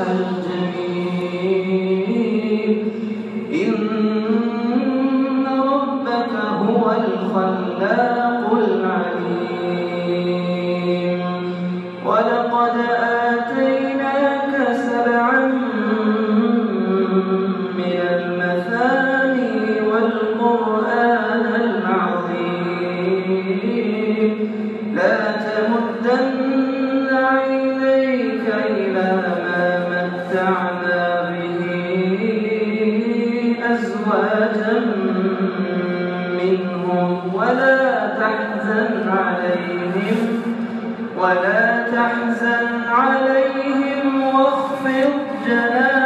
الجميل ولا تحزن عليهم واخفض جناحك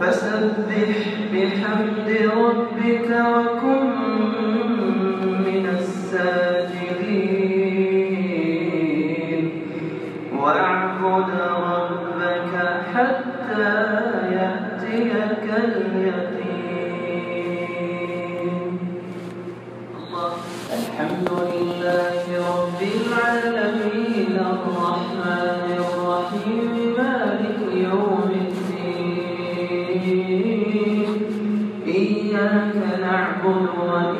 فسبح بحمد ربك وكن من الساجدين. واعبد ربك حتى يأتيك اليقين. الحمد لله رب العالمين الرحمن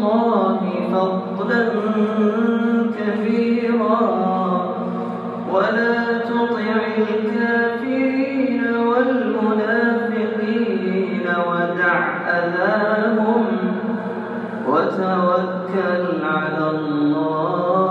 الله فضلا كبيرا. ولا تطع الكافرين والمنافقين ودع أذاهم وتوكل على الله.